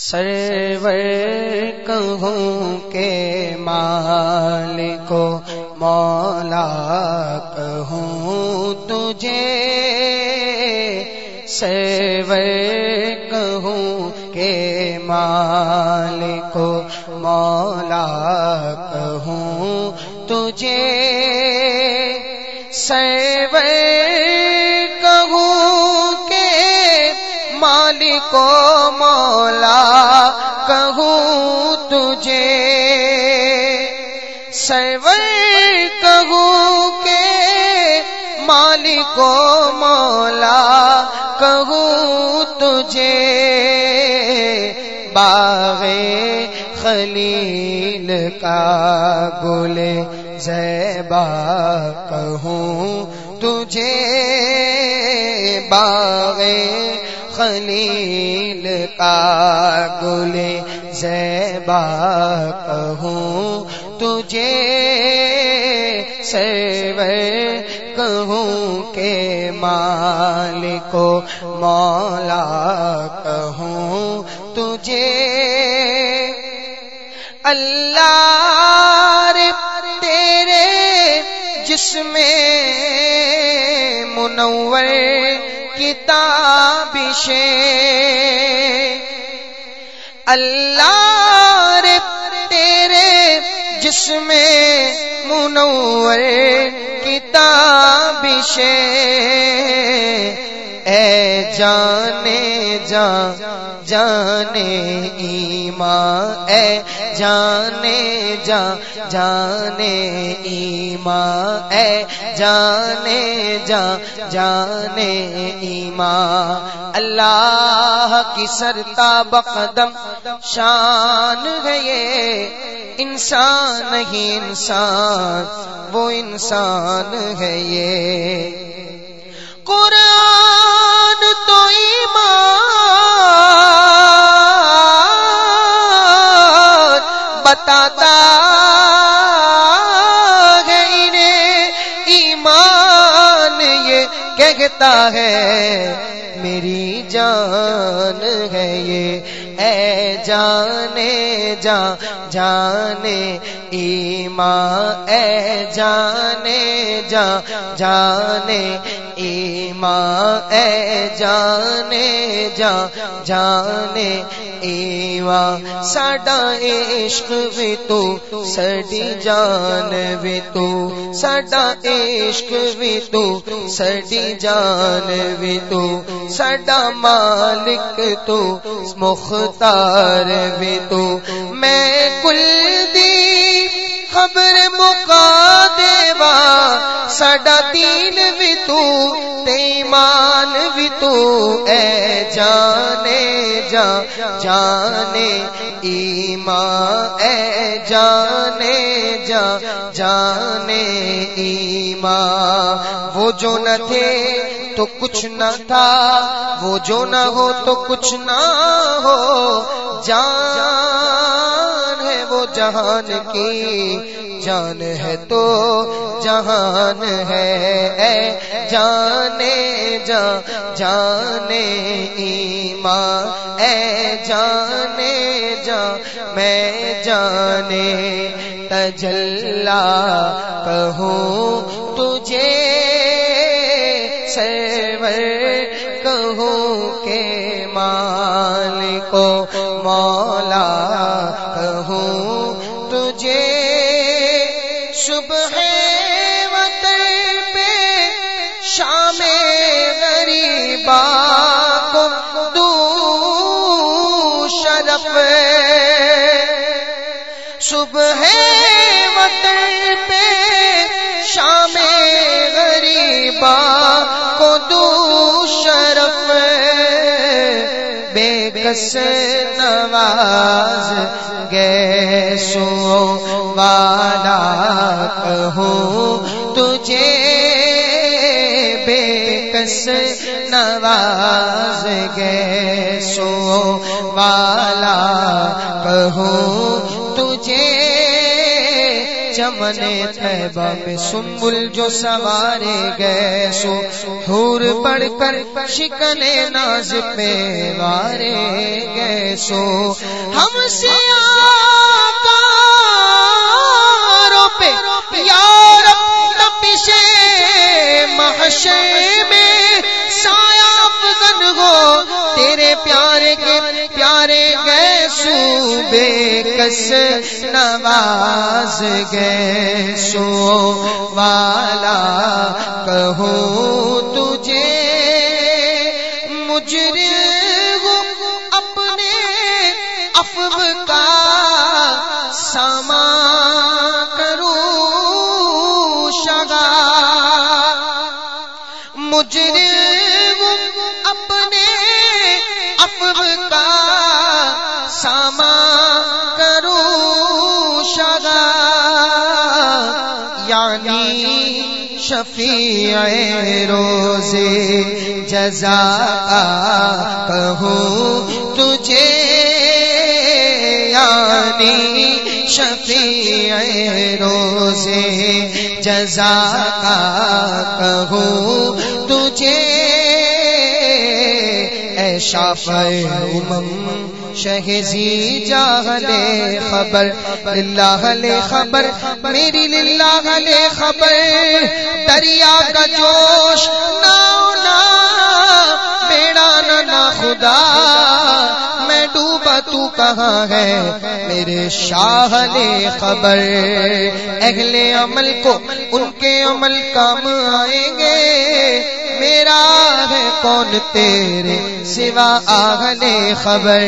سرور کہوں کے مال کو مولا کہوں تجھے سرور کہوں کے مال کو مولا کہوں تجھے سرور کو مولا کہوں تجھے۔ سرور کہوں کے مالک کو مولا کہوں تجھے۔ باغ خلیل کا گل زیبا کہوں تجھے۔ باغ خلیل کا گل زیبا کہوں تجھے سیو کہوں کے مال کو مولا کہوں تجھے اللہ تیرے جس میں منور کتابش اللہ رے تیرے جس میں منور کتابش اے جانے جان جانے ایمان، اے جانے جا، جانے ایمان، اے جانے جا، جانے ایمان۔ اللہ کی سرتا بقدم شان ہے یہ۔ انسان نہیں انسان، وہ انسان ہے یہ۔ قرآن تو ایمان بتاتا ہے انہیں۔ ایمان یہ کہتا ہے، میری جان ہے یہ۔ اے جانے جا، جانے ایمان۔ اے جانے جا، جانے ایمان اے جانے جا، جانے ایمان ساڈا عشق بھی تو سڈی جان بھی تو، ساڈا عشق بھی تو سڈی جان بھی تو، ساڈا مالک تو، مختار بھی تو۔ میں کل دی خبر مکا دیوا، ساڈا دین بھی تو بھی تو اے جانے جا، جانے ایمان اے جانے جا، جانے ایمان وہ جو نہ تھے تو کچھ نہ تھا، وہ جو نہ ہو تو کچھ نہ ہو۔ جان جہان کی جان ہے تو جہان ہے۔ اے جانے جا، جانے ایمان۔ اے جانے جا، میں جانے تجلا کہوں۔ تجھے سیور کہوں کے مال کو مولا۔ تجھے بے نواز گے سو والا کہو، تجھے بے کس نواز گے سو والا کہو، تجھے چمن تیبہ میں جو سوارے گئے سو دھور پڑ کر شکن ناز پہ وارے گئے سو ہم سے پہ یار تپشے محشے میں سایہ افغن ہو تیرے پیارے کے پیارے بے کس نواز گئے سو والا کہو تجھے یعنی شفیع روزے جزا کہو تجھے یعنی شفیع روزے جزا کا کہو تجھے اے شاف امم شہزی جاہلے خبر اللہ لے خبر، میری للہ لے خبر، دریا کا جوش نا بیڑا نہ خدا، میں ڈوبا تو کہاں ہے میرے شاہ لے خبر؟ اہل عمل کو ان کے عمل کام آئیں گے میرا ہے کون تیرے سوا آگلے خبر؟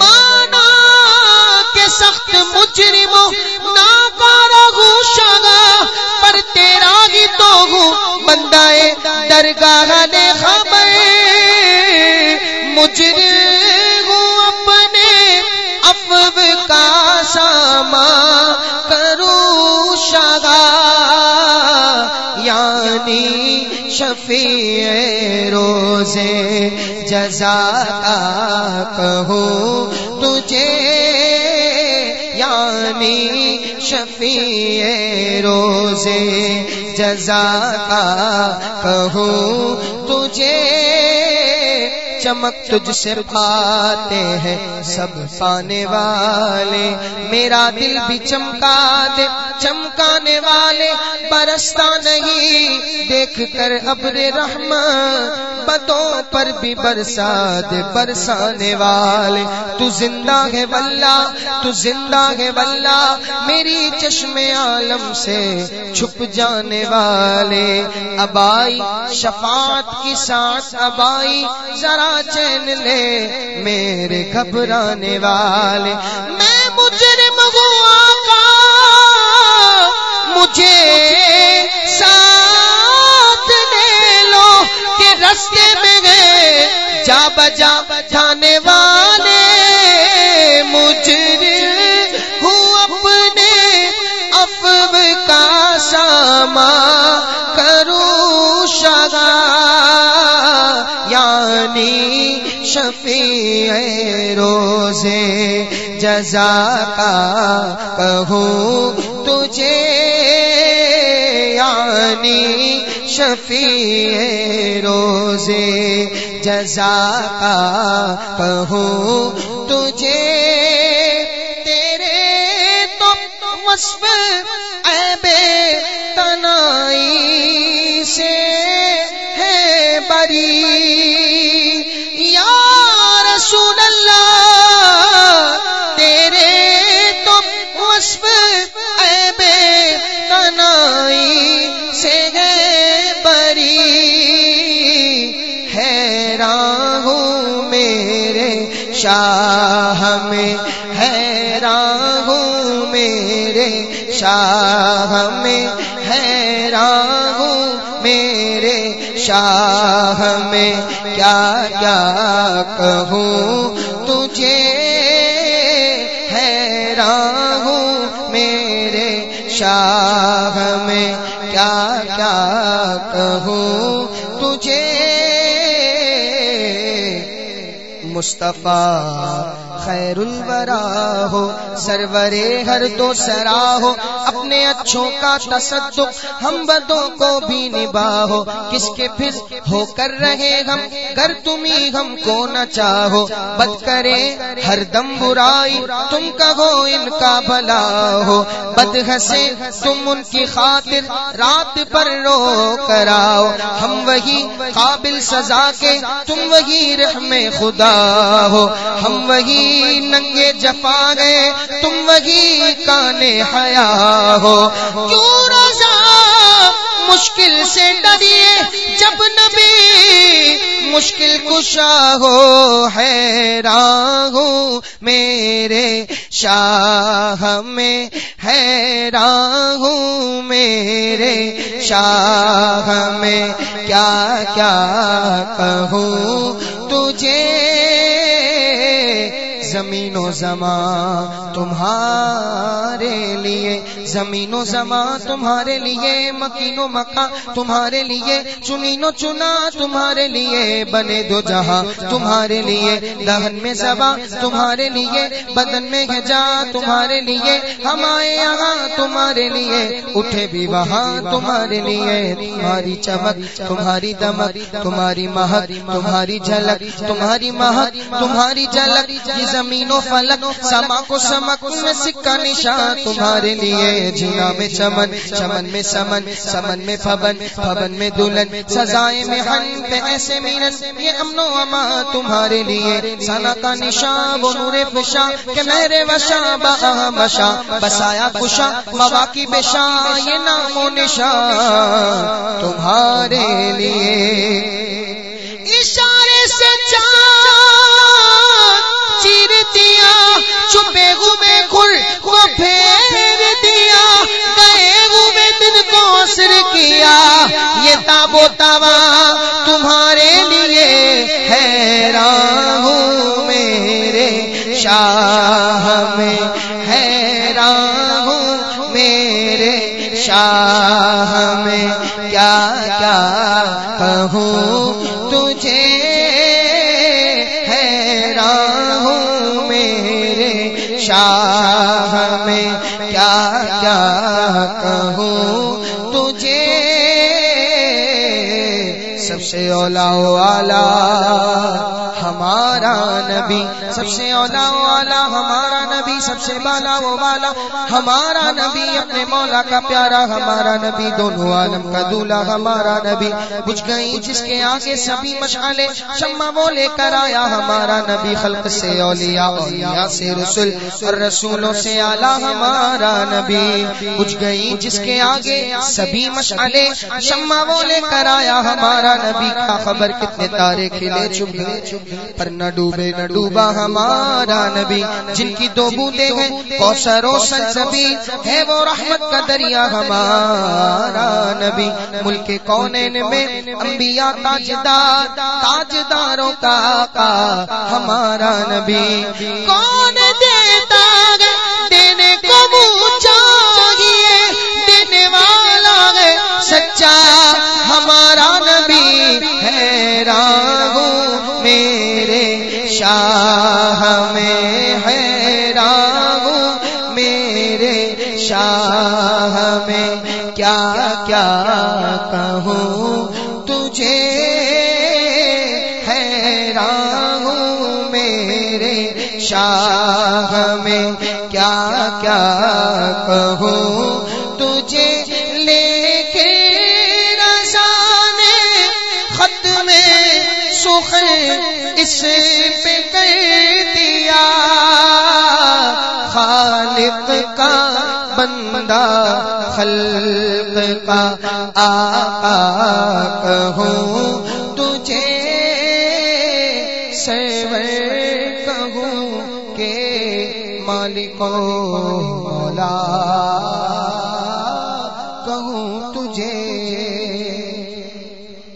مانا کے سخت مجرم ناکارا گوشا پر تیرا ہی تو ہوں، بندہ درگاہ نے خبر۔ مجرم روزے جزا تجھے یعنی شفیع روزے جزا کہوں تجھے چمک تجھ سے پاتے ہیں، سب پانے والے۔ میرا دل بھی چمکا دے، چمکانے والے۔ برستا نہیں، دیکھ کر ابر رحم بتوں پر بھی برسا دے، برسانے والے۔ تو زندہ ہے بلہ تو زندہ ہے بلہ میری چشم عالم سے چھپ جانے والے۔ ابائی، شفاعت کی ساتھ ابائی۔ ذرا چین لے میرے گھبرانے والے۔ میں مجرم ہوں آقا مجھے کہوں تجھے یعنی شفیع روزے جزا کا کہوں تجھے میں کیا کیا کہوں؟ تجھے حیران ہوں میرے شاہ میں کیا کیا کہوں؟ تجھے مصطفیٰ خیر الورا ہو، سرورے ہر دو سرا ہو، اپنے اچھوں کا تصدق ہم بدوں کو بھی نبا ہو۔ کس کے پھر ہو کر رہے ہم، گر تمہیں ہم کو نہ چاہو۔ بد کرے ہر دم برائی، تم کہو ان کا بھلا ہو۔ بد ہنسے تم ان کی خاطر، رات پر رو کراؤ ہم وہی قابل سزا کے، تم وہی رحم خدا ہو۔ ہم وہی ننگے جفا گئے، تم وہی کانے حیا ہو۔ کیوں روزہ مشکل سے ڈریے، جب نبی مشکل کشا ہو، حیران ہوں۔ میرے شاہ میں حیران ہوں۔ میرے شاہ میں کیا کیا کہوں؟ تجھے زمین و زمان تمہارے لیے زمین و زمان تمہارے لیے مکین و مکہ تمہارے لیے چنین و چنا تمہارے لیے، بنے دو جہاں تمہارے لیے، دہن میں زبا تمہارے لیے، بدن میں جا تمہارے لیے، ہم آئے یہاں تمہارے لیے، اٹھے بھی وہاں تمہارے لیے، تمہاری چمک، تمہاری دمک، تمہاری مہک، تمہاری جھلک، تمہاری مہک، تمہاری جھلک، یہ زمین و فلک سما کو سمک میں سکا نشان تمہارے لیے۔ جنا میں چمن چمن میں سمن سمن میں پبن پبن میں دلہن، سزائے میں ہن پہ ایسے مینن، یہ امن و اما تمہارے لیے۔ سنا کا نشان، وہ نور فشا کہ میرے وشا با مشا بسایا کشا مواقع بشا یہ نام و نشان تمہارے لیے۔ اشارے سے چاند چیر دیا چھپے یہ تابو تمہارے لیے حیران ہوں میرے شاہ میں، حیران ہوں میرے شاہ میں۔ کیا کیا کہوں؟ سب سے اولا والا ہمارا نبی سب سے اولا والا، ہمارا نبی سب سے بالا، وہ والا۔ ہمارا نبی اپنے مولا کا پیارا، ہمارا نبی دونوں عالم کا دولہ، ہمارا نبی کچھ گئی جس کے آگے سبھی مشعلے شمع وہ لے کر آیا۔ ہمارا نبی خلق سے اولیاء اولیاء سے رسول، اور رسولوں سے آلہ ہمارا نبی کچھ گئی جس کے آگے سبھی مشعلے شمع وہ لے کر آیا۔ ہمارا نبی کا خبر کتنے تارے کھلے چپ پر نہ ڈوبے، نہ ڈوبا۔ ہمارا نبی، جن کی دو بوندے ہیں کوسر و سلسبی ہے وہ رحمت کا دریا ہمارا نبی۔ ملک کونین میں انبیاء، تاجدار، تاجداروں کا آقا ہمارا نبی۔ کون دیتا ہے دینے کو منہ شاہ میں حیران ہوں میرے شاہ میں کیا کیا کہوں؟ تجھے حیران ہوں میرے شاہ میں کیا کیا کہوں؟ اس پہ کر دیا۔ خالق کا بندہ، خلق کا آقا کہوں۔ تجھے سیور کہوں کہ مالک مولا